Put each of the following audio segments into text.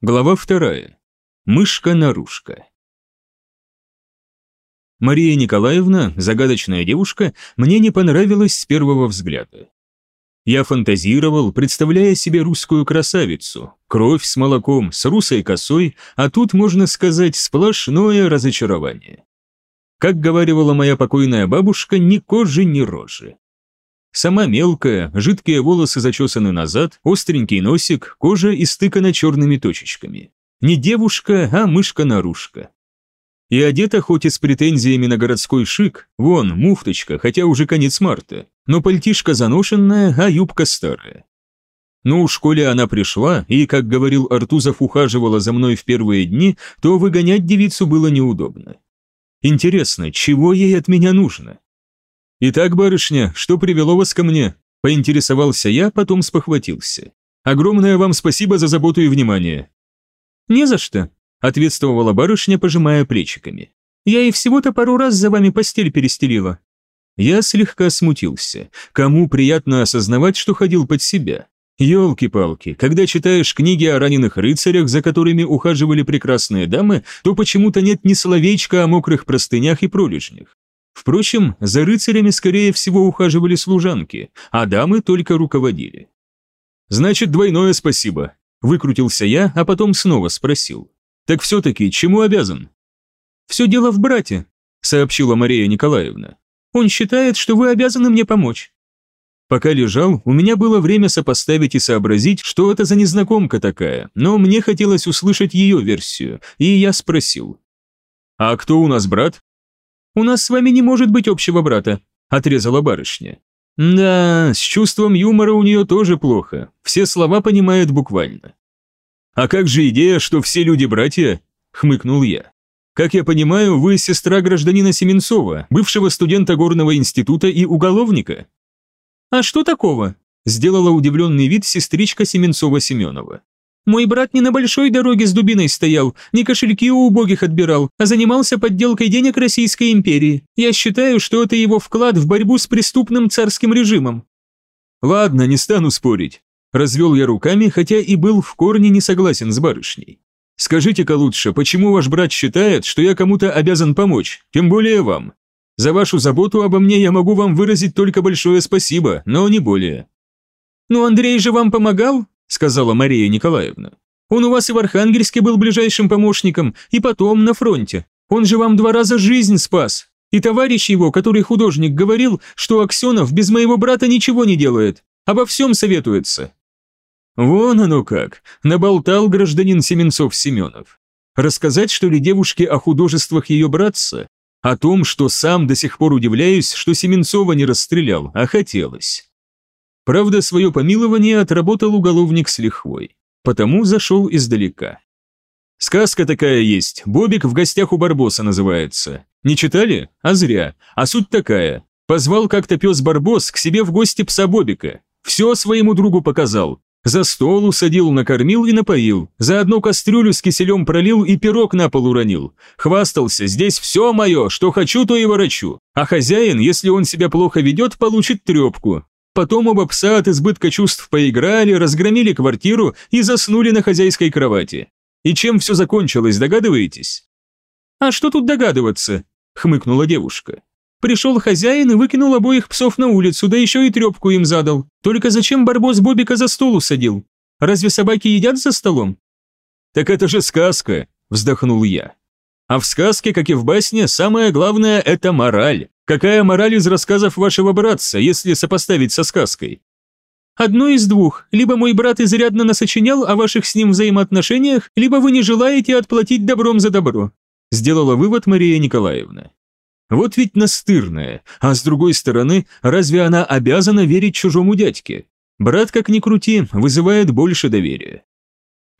Глава вторая. Мышка-нарушка. Мария Николаевна, загадочная девушка, мне не понравилась с первого взгляда. Я фантазировал, представляя себе русскую красавицу, кровь с молоком, с русой косой, а тут, можно сказать, сплошное разочарование. Как говаривала моя покойная бабушка, ни кожи, ни рожи. Сама мелкая, жидкие волосы зачесаны назад, остренький носик, кожа истыкана черными точечками. Не девушка, а мышка-нарушка. И одета хоть и с претензиями на городской шик, вон, муфточка, хотя уже конец марта, но пальтишка заношенная, а юбка старая. Ну, в школе она пришла, и, как говорил Артузов, ухаживала за мной в первые дни, то выгонять девицу было неудобно. Интересно, чего ей от меня нужно? «Итак, барышня, что привело вас ко мне?» Поинтересовался я, потом спохватился. «Огромное вам спасибо за заботу и внимание». «Не за что», ответствовала барышня, пожимая плечиками. «Я и всего-то пару раз за вами постель перестелила». Я слегка смутился. Кому приятно осознавать, что ходил под себя? Ёлки-палки, когда читаешь книги о раненых рыцарях, за которыми ухаживали прекрасные дамы, то почему-то нет ни словечка о мокрых простынях и пролежнях. Впрочем, за рыцарями, скорее всего, ухаживали служанки, а дамы только руководили. «Значит, двойное спасибо», – выкрутился я, а потом снова спросил. Так все-таки чему обязан? Все дело в брате, сообщила Мария Николаевна. Он считает, что вы обязаны мне помочь. Пока лежал, у меня было время сопоставить и сообразить, что это за незнакомка такая, но мне хотелось услышать ее версию, и я спросил. «А кто у нас брат?» «У нас с вами не может быть общего брата», – отрезала барышня. «Да, с чувством юмора у нее тоже плохо, все слова понимает буквально. «А как же идея, что все люди братья?» – хмыкнул я. «Как я понимаю, вы сестра гражданина Семенцова, бывшего студента горного института и уголовника?» «А что такого?» – сделала удивленный вид сестричка Семенцова-Семенова. «Мой брат не на большой дороге с дубиной стоял, не кошельки у убогих отбирал, а занимался подделкой денег Российской империи. Я считаю, что это его вклад в борьбу с преступным царским режимом». «Ладно, не стану спорить. Развел я руками, хотя и был в корне не согласен с барышней. Скажите-ка лучше, почему ваш брат считает, что я кому-то обязан помочь, тем более вам? За вашу заботу обо мне я могу вам выразить только большое спасибо, но не более». «Ну, Андрей же вам помогал?» – сказала Мария Николаевна. «Он у вас и в Архангельске был ближайшим помощником, и потом на фронте. Он же вам два раза жизнь спас. И товарищ его, который художник, говорил, что Аксенов без моего брата ничего не делает, обо всем советуется. Вон оно как, наболтал гражданин Семенцов-Семенов. Рассказать, что ли, девушке о художествах ее братца? О том, что сам до сих пор удивляюсь, что Семенцова не расстрелял, а хотелось. Правда, свое помилование отработал уголовник с лихвой, потому зашел издалека. Сказка такая есть, Бобик в гостях у Барбоса называется. Не читали? А зря. А суть такая. Позвал как-то пес Барбос к себе в гости пса Бобика. Все своему другу показал. За стол усадил, накормил и напоил. За одну кастрюлю с киселем пролил и пирог на пол уронил. Хвастался, здесь все мое, что хочу, то и ворочу. А хозяин, если он себя плохо ведет, получит трепку. Потом оба пса от избытка чувств поиграли, разгромили квартиру и заснули на хозяйской кровати. И чем все закончилось, догадываетесь? «А что тут догадываться?» – хмыкнула девушка. Пришел хозяин и выкинул обоих псов на улицу, да еще и трепку им задал. Только зачем Барбос Бобика за стол усадил? Разве собаки едят за столом? Так это же сказка, вздохнул я. А в сказке, как и в басне, самое главное – это мораль. Какая мораль из рассказов вашего братца, если сопоставить со сказкой? Одно из двух. Либо мой брат изрядно насочинял о ваших с ним взаимоотношениях, либо вы не желаете отплатить добром за добро. Сделала вывод Мария Николаевна. Вот ведь настырная, а с другой стороны, разве она обязана верить чужому дядьке? Брат, как ни крути, вызывает больше доверия.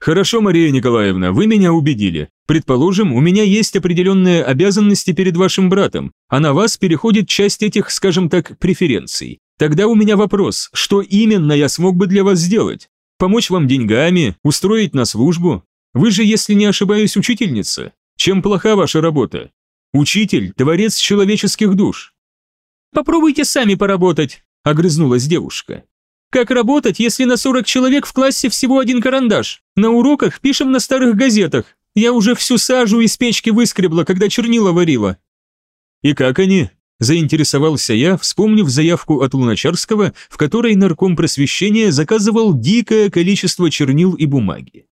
Хорошо, Мария Николаевна, вы меня убедили. Предположим, у меня есть определенные обязанности перед вашим братом, а на вас переходит часть этих, скажем так, преференций. Тогда у меня вопрос, что именно я смог бы для вас сделать? Помочь вам деньгами, устроить на службу? Вы же, если не ошибаюсь, учительница. Чем плоха ваша работа? Учитель – творец человеческих душ». «Попробуйте сами поработать», – огрызнулась девушка. Как работать, если на 40 человек в классе всего один карандаш? На уроках пишем на старых газетах. Я уже всю сажу из печки выскребла, когда чернила варила». «И как они?» – заинтересовался я, вспомнив заявку от Луначарского, в которой нарком просвещения заказывал дикое количество чернил и бумаги.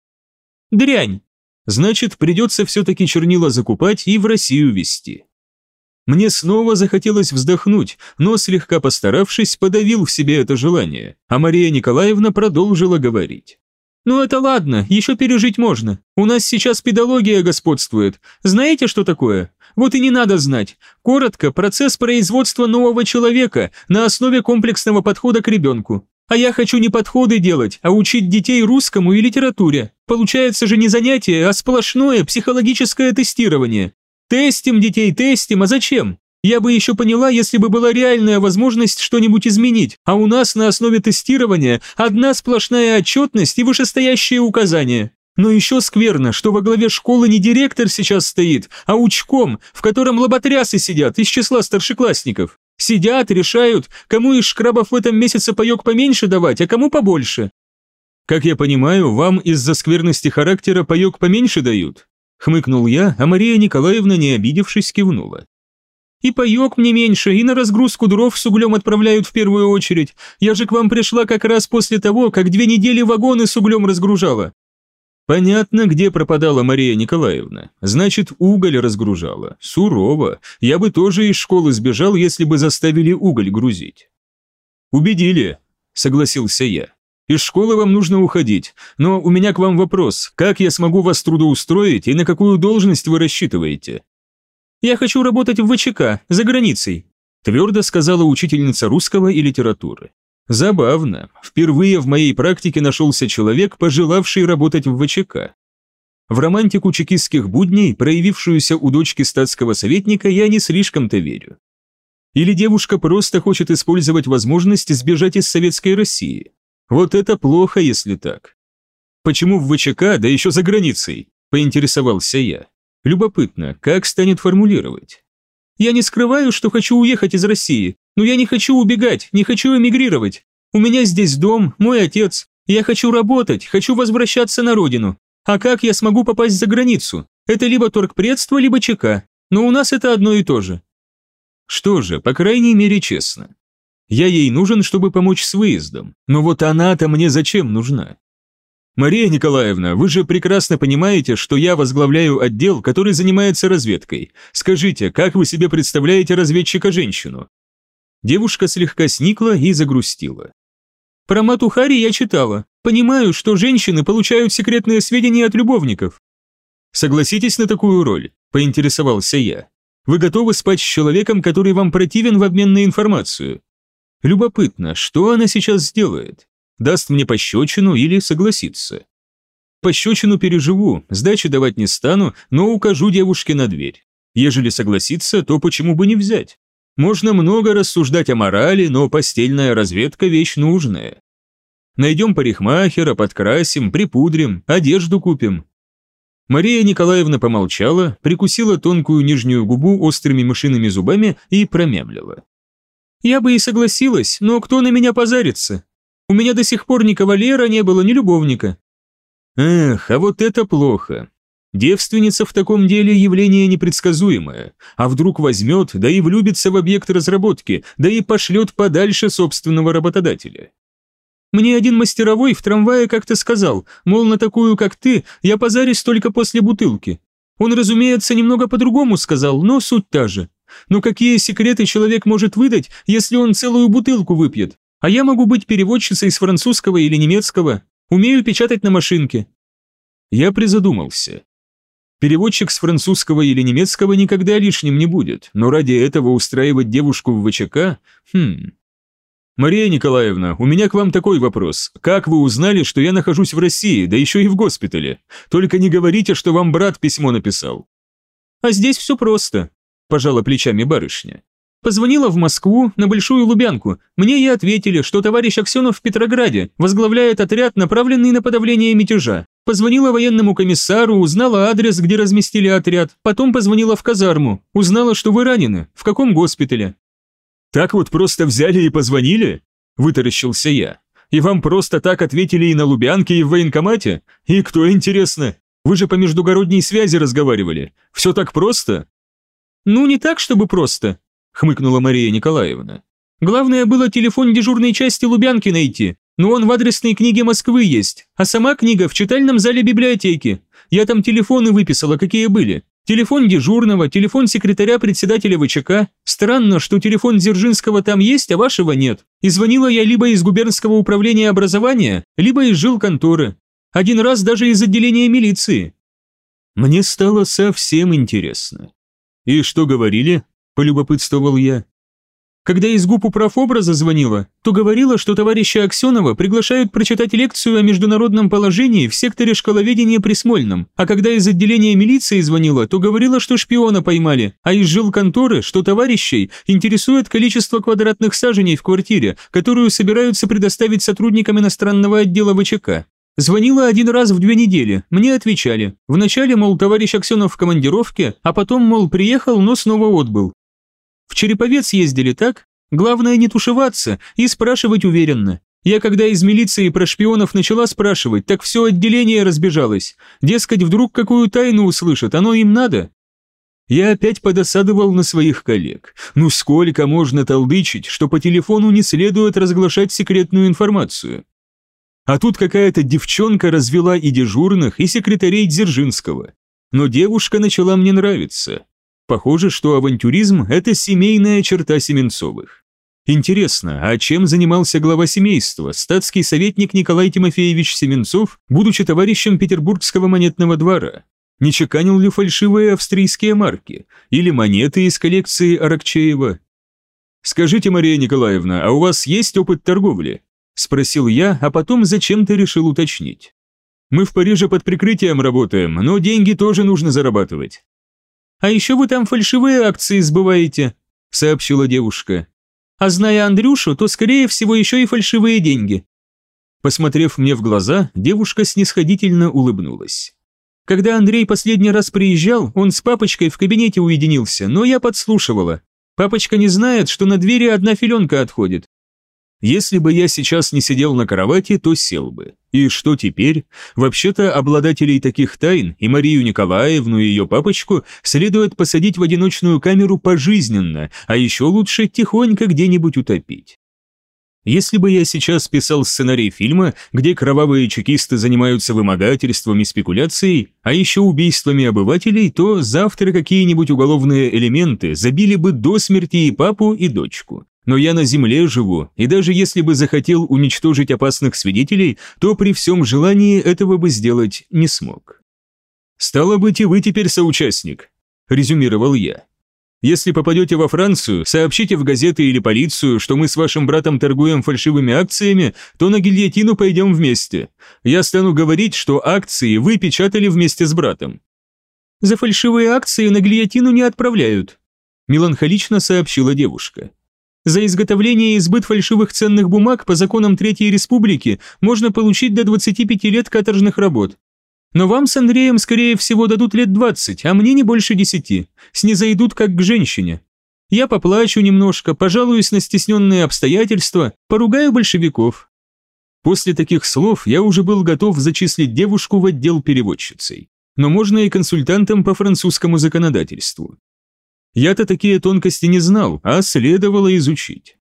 «Дрянь!» Значит, придется все-таки чернила закупать и в Россию везти. Мне снова захотелось вздохнуть, но, слегка постаравшись, подавил в себе это желание, а Мария Николаевна продолжила говорить. «Ну это ладно, еще пережить можно. У нас сейчас педагогия господствует. Знаете, что такое? Вот и не надо знать. Коротко, процесс производства нового человека на основе комплексного подхода к ребенку. А я хочу не подходы делать, а учить детей русскому и литературе. Получается же не занятие, а сплошное психологическое тестирование. Тестим детей, тестим, а зачем? Я бы еще поняла, если бы была реальная возможность что-нибудь изменить, а у нас на основе тестирования одна сплошная отчетность и вышестоящие указания. Но еще скверно, что во главе школы не директор сейчас стоит, а учком, в котором лоботрясы сидят из числа старшеклассников. Сидят, решают, кому из шкрабов в этом месяце паек поменьше давать, а кому побольше. Как я понимаю, вам из-за скверности характера паек поменьше дают? Хмыкнул я, а Мария Николаевна, не обидевшись, кивнула. «И паёк мне меньше, и на разгрузку дров с углем отправляют в первую очередь. Я же к вам пришла как раз после того, как две недели вагоны с углем разгружала». «Понятно, где пропадала Мария Николаевна. Значит, уголь разгружала. Сурово. Я бы тоже из школы сбежал, если бы заставили уголь грузить». «Убедили», — согласился я. Из школы вам нужно уходить, но у меня к вам вопрос. Как я смогу вас трудоустроить и на какую должность вы рассчитываете?» «Я хочу работать в ВЧК, за границей», твердо сказала учительница русского и литературы. Забавно. Впервые в моей практике нашелся человек, пожелавший работать в ВЧК. В романтику чекистских будней, проявившуюся у дочки статского советника, я не слишком-то верю. Или девушка просто хочет использовать возможность сбежать из советской России. Вот это плохо, если так. Почему в ВЧК, да еще за границей? Поинтересовался я. Любопытно, как станет формулировать? Я не скрываю, что хочу уехать из России, но я не хочу убегать, не хочу эмигрировать. У меня здесь дом, мой отец. Я хочу работать, хочу возвращаться на родину. А как я смогу попасть за границу? Это либо торгпредство, либо ЧК. Но у нас это одно и то же. Что же, по крайней мере, честно. Я ей нужен, чтобы помочь с выездом. Но вот она-то мне зачем нужна? Мария Николаевна, вы же прекрасно понимаете, что я возглавляю отдел, который занимается разведкой. Скажите, как вы себе представляете разведчика-женщину? Девушка слегка сникла и загрустила. Про Матухари я читала. Понимаю, что женщины получают секретные сведения от любовников. Согласитесь на такую роль, поинтересовался я. Вы готовы спать с человеком, который вам противен в обмен на информацию? Любопытно, что она сейчас сделает? Даст мне пощечину или согласится? Пощечину переживу, сдачи давать не стану, но укажу девушке на дверь. Ежели согласится, то почему бы не взять? Можно много рассуждать о морали, но постельная разведка – вещь нужная. Найдем парикмахера, подкрасим, припудрим, одежду купим. Мария Николаевна помолчала, прикусила тонкую нижнюю губу острыми мышиными зубами и промямлила. Я бы и согласилась, но кто на меня позарится? У меня до сих пор ни кавалера не было, ни любовника. Эх, а вот это плохо. Девственница в таком деле явление непредсказуемое. А вдруг возьмет, да и влюбится в объект разработки, да и пошлет подальше собственного работодателя. Мне один мастеровой в трамвае как-то сказал, мол, на такую, как ты, я позарюсь только после бутылки. Он, разумеется, немного по-другому сказал, но суть та же. Но какие секреты человек может выдать, если он целую бутылку выпьет? А я могу быть переводчицей с французского или немецкого. Умею печатать на машинке». Я призадумался. Переводчик с французского или немецкого никогда лишним не будет, но ради этого устраивать девушку в ВЧК? Хм. «Мария Николаевна, у меня к вам такой вопрос. Как вы узнали, что я нахожусь в России, да еще и в госпитале? Только не говорите, что вам брат письмо написал». «А здесь все просто пожала плечами барышня. Позвонила в Москву, на Большую Лубянку. Мне и ответили, что товарищ Аксенов в Петрограде возглавляет отряд, направленный на подавление мятежа. Позвонила военному комиссару, узнала адрес, где разместили отряд. Потом позвонила в казарму. Узнала, что вы ранены. В каком госпитале? Так вот просто взяли и позвонили? Вытаращился я. И вам просто так ответили и на Лубянке, и в военкомате? И кто, интересно? Вы же по междугородней связи разговаривали. Все так просто?» «Ну, не так, чтобы просто», — хмыкнула Мария Николаевна. «Главное было телефон дежурной части Лубянки найти, но он в адресной книге Москвы есть, а сама книга в читальном зале библиотеки. Я там телефоны выписала, какие были. Телефон дежурного, телефон секретаря председателя ВЧК. Странно, что телефон Дзержинского там есть, а вашего нет. И звонила я либо из губернского управления образования, либо из жилконторы. Один раз даже из отделения милиции. Мне стало совсем интересно. «И что говорили?» – полюбопытствовал я. Когда из ГУП управобраза звонила, то говорила, что товарища Аксенова приглашают прочитать лекцию о международном положении в секторе школоведения при Смольном, а когда из отделения милиции звонила, то говорила, что шпиона поймали, а из жилконторы, что товарищей интересует количество квадратных саженей в квартире, которую собираются предоставить сотрудникам иностранного отдела ВЧК. Звонила один раз в две недели, мне отвечали. Вначале, мол, товарищ Аксенов в командировке, а потом, мол, приехал, но снова отбыл. В Череповец ездили так? Главное не тушеваться и спрашивать уверенно. Я когда из милиции про шпионов начала спрашивать, так все отделение разбежалось. Дескать, вдруг какую тайну услышат, оно им надо. Я опять подосадовал на своих коллег. Ну сколько можно толдычить, что по телефону не следует разглашать секретную информацию? А тут какая-то девчонка развела и дежурных, и секретарей Дзержинского. Но девушка начала мне нравиться. Похоже, что авантюризм – это семейная черта Семенцовых. Интересно, а чем занимался глава семейства, статский советник Николай Тимофеевич Семенцов, будучи товарищем Петербургского монетного двора? Не чеканил ли фальшивые австрийские марки или монеты из коллекции Аракчеева? «Скажите, Мария Николаевна, а у вас есть опыт торговли?» – спросил я, а потом зачем-то решил уточнить. «Мы в Париже под прикрытием работаем, но деньги тоже нужно зарабатывать. «А еще вы там фальшивые акции сбываете», – сообщила девушка. «А зная Андрюшу, то скорее всего еще и фальшивые деньги». Посмотрев мне в глаза, девушка снисходительно улыбнулась. Когда Андрей последний раз приезжал, он с папочкой в кабинете уединился, но я подслушивала. Папочка не знает, что на двери одна филенка отходит. Если бы я сейчас не сидел на кровати, то сел бы. И что теперь? Вообще-то обладателей таких тайн и Марию Николаевну и ее папочку следует посадить в одиночную камеру пожизненно, а еще лучше тихонько где-нибудь утопить. Если бы я сейчас писал сценарий фильма, где кровавые чекисты занимаются вымогательством и спекуляцией, а еще убийствами обывателей, то завтра какие-нибудь уголовные элементы забили бы до смерти и папу, и дочку. Но я на земле живу, и даже если бы захотел уничтожить опасных свидетелей, то при всем желании этого бы сделать не смог. «Стало быть, и вы теперь соучастник», – резюмировал я. «Если попадете во Францию, сообщите в газеты или полицию, что мы с вашим братом торгуем фальшивыми акциями, то на гильотину пойдем вместе. Я стану говорить, что акции вы печатали вместе с братом». «За фальшивые акции на гильотину не отправляют», – меланхолично сообщила девушка. За изготовление и сбыт фальшивых ценных бумаг по законам Третьей Республики можно получить до 25 лет каторжных работ. Но вам с Андреем, скорее всего, дадут лет 20, а мне не больше 10. Снизойдут как к женщине. Я поплачу немножко, пожалуюсь на стесненные обстоятельства, поругаю большевиков». После таких слов я уже был готов зачислить девушку в отдел переводчицей. Но можно и консультантом по французскому законодательству. Я-то такие тонкости не знал, а следовало изучить.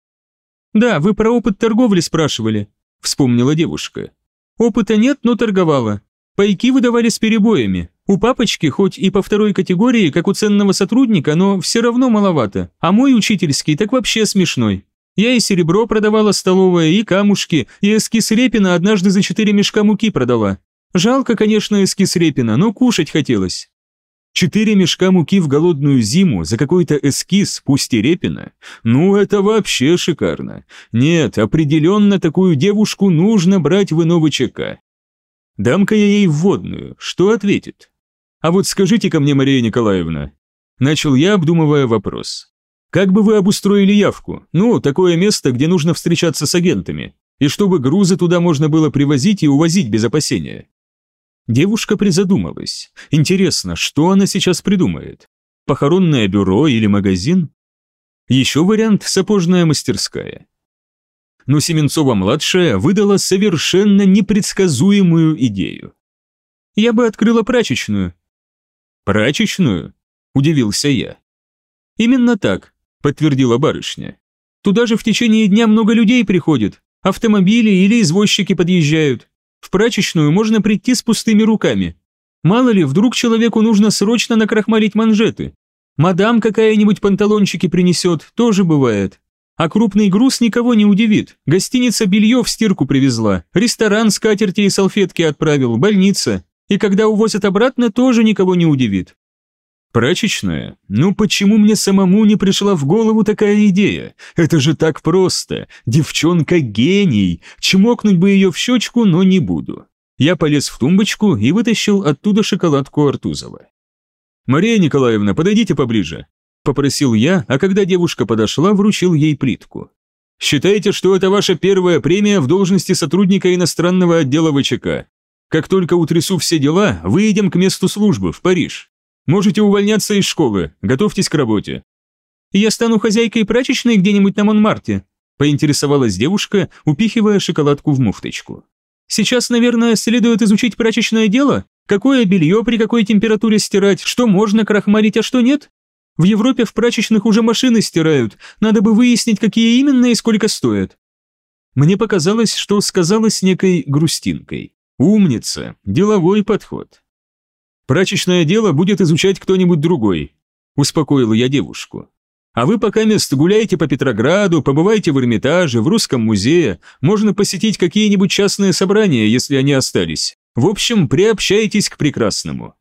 «Да, вы про опыт торговли спрашивали», – вспомнила девушка. «Опыта нет, но торговала. Пайки выдавали с перебоями. У папочки, хоть и по второй категории, как у ценного сотрудника, но все равно маловато. А мой учительский так вообще смешной. Я и серебро продавала столовое, и камушки, и эскиз Репина однажды за четыре мешка муки продала. Жалко, конечно, эскиз Репина, но кушать хотелось. Четыре мешка муки в голодную зиму за какой-то эскиз, пусть и Репина? Ну, это вообще шикарно. Нет, определенно такую девушку нужно брать в иного ЧК. Дам-ка я ей вводную, что ответит? А вот скажите-ка мне, Мария Николаевна. Начал я, обдумывая вопрос. Как бы вы обустроили явку? Ну, такое место, где нужно встречаться с агентами. И чтобы грузы туда можно было привозить и увозить без опасения. Девушка призадумалась. Интересно, что она сейчас придумает? Похоронное бюро или магазин? Еще вариант – сапожная мастерская. но Семенцова-младшая выдала совершенно непредсказуемую идею. «Я бы открыла прачечную». «Прачечную?» – удивился я. «Именно так», – подтвердила барышня. «Туда же в течение дня много людей приходит, автомобили или извозчики подъезжают. Прачечную можно прийти с пустыми руками. Мало ли, вдруг человеку нужно срочно накрахмалить манжеты. Мадам какая-нибудь панталончики принесет, тоже бывает. А крупный груз никого не удивит. Гостиница белье в стирку привезла, ресторан скатерти и салфетки отправил, больница. И когда увозят обратно, тоже никого не удивит. Прачечная? Ну почему мне самому не пришла в голову такая идея? Это же так просто. Девчонка гений. Чмокнуть бы ее в щечку, но не буду. Я полез в тумбочку и вытащил оттуда шоколадку Артузова. «Мария Николаевна, подойдите поближе», – попросил я, а когда девушка подошла, вручил ей плитку. «Считайте, что это ваша первая премия в должности сотрудника иностранного отдела ВЧК. Как только утрясу все дела, выедем к месту службы, в Париж. Можете увольняться из школы, готовьтесь к работе». «Я стану хозяйкой прачечной где-нибудь на Монмарте», – поинтересовалась девушка, упихивая шоколадку в муфточку. «Сейчас, наверное, следует изучить прачечное дело, Какое белье при какой температуре стирать, что можно крахмалить, а что нет? В Европе в прачечных уже машины стирают, надо бы выяснить, какие именно и сколько стоят. Мне показалось, что сказала с некой грустинкой. Умница, деловой подход. Прачечное дело будет изучать кто-нибудь другой, успокоил я девушку. А вы пока мест гуляйте по Петрограду, побывайте в Эрмитаже, в Русском музее, можно посетить какие-нибудь частные собрания, если они остались. В общем, приобщайтесь к прекрасному.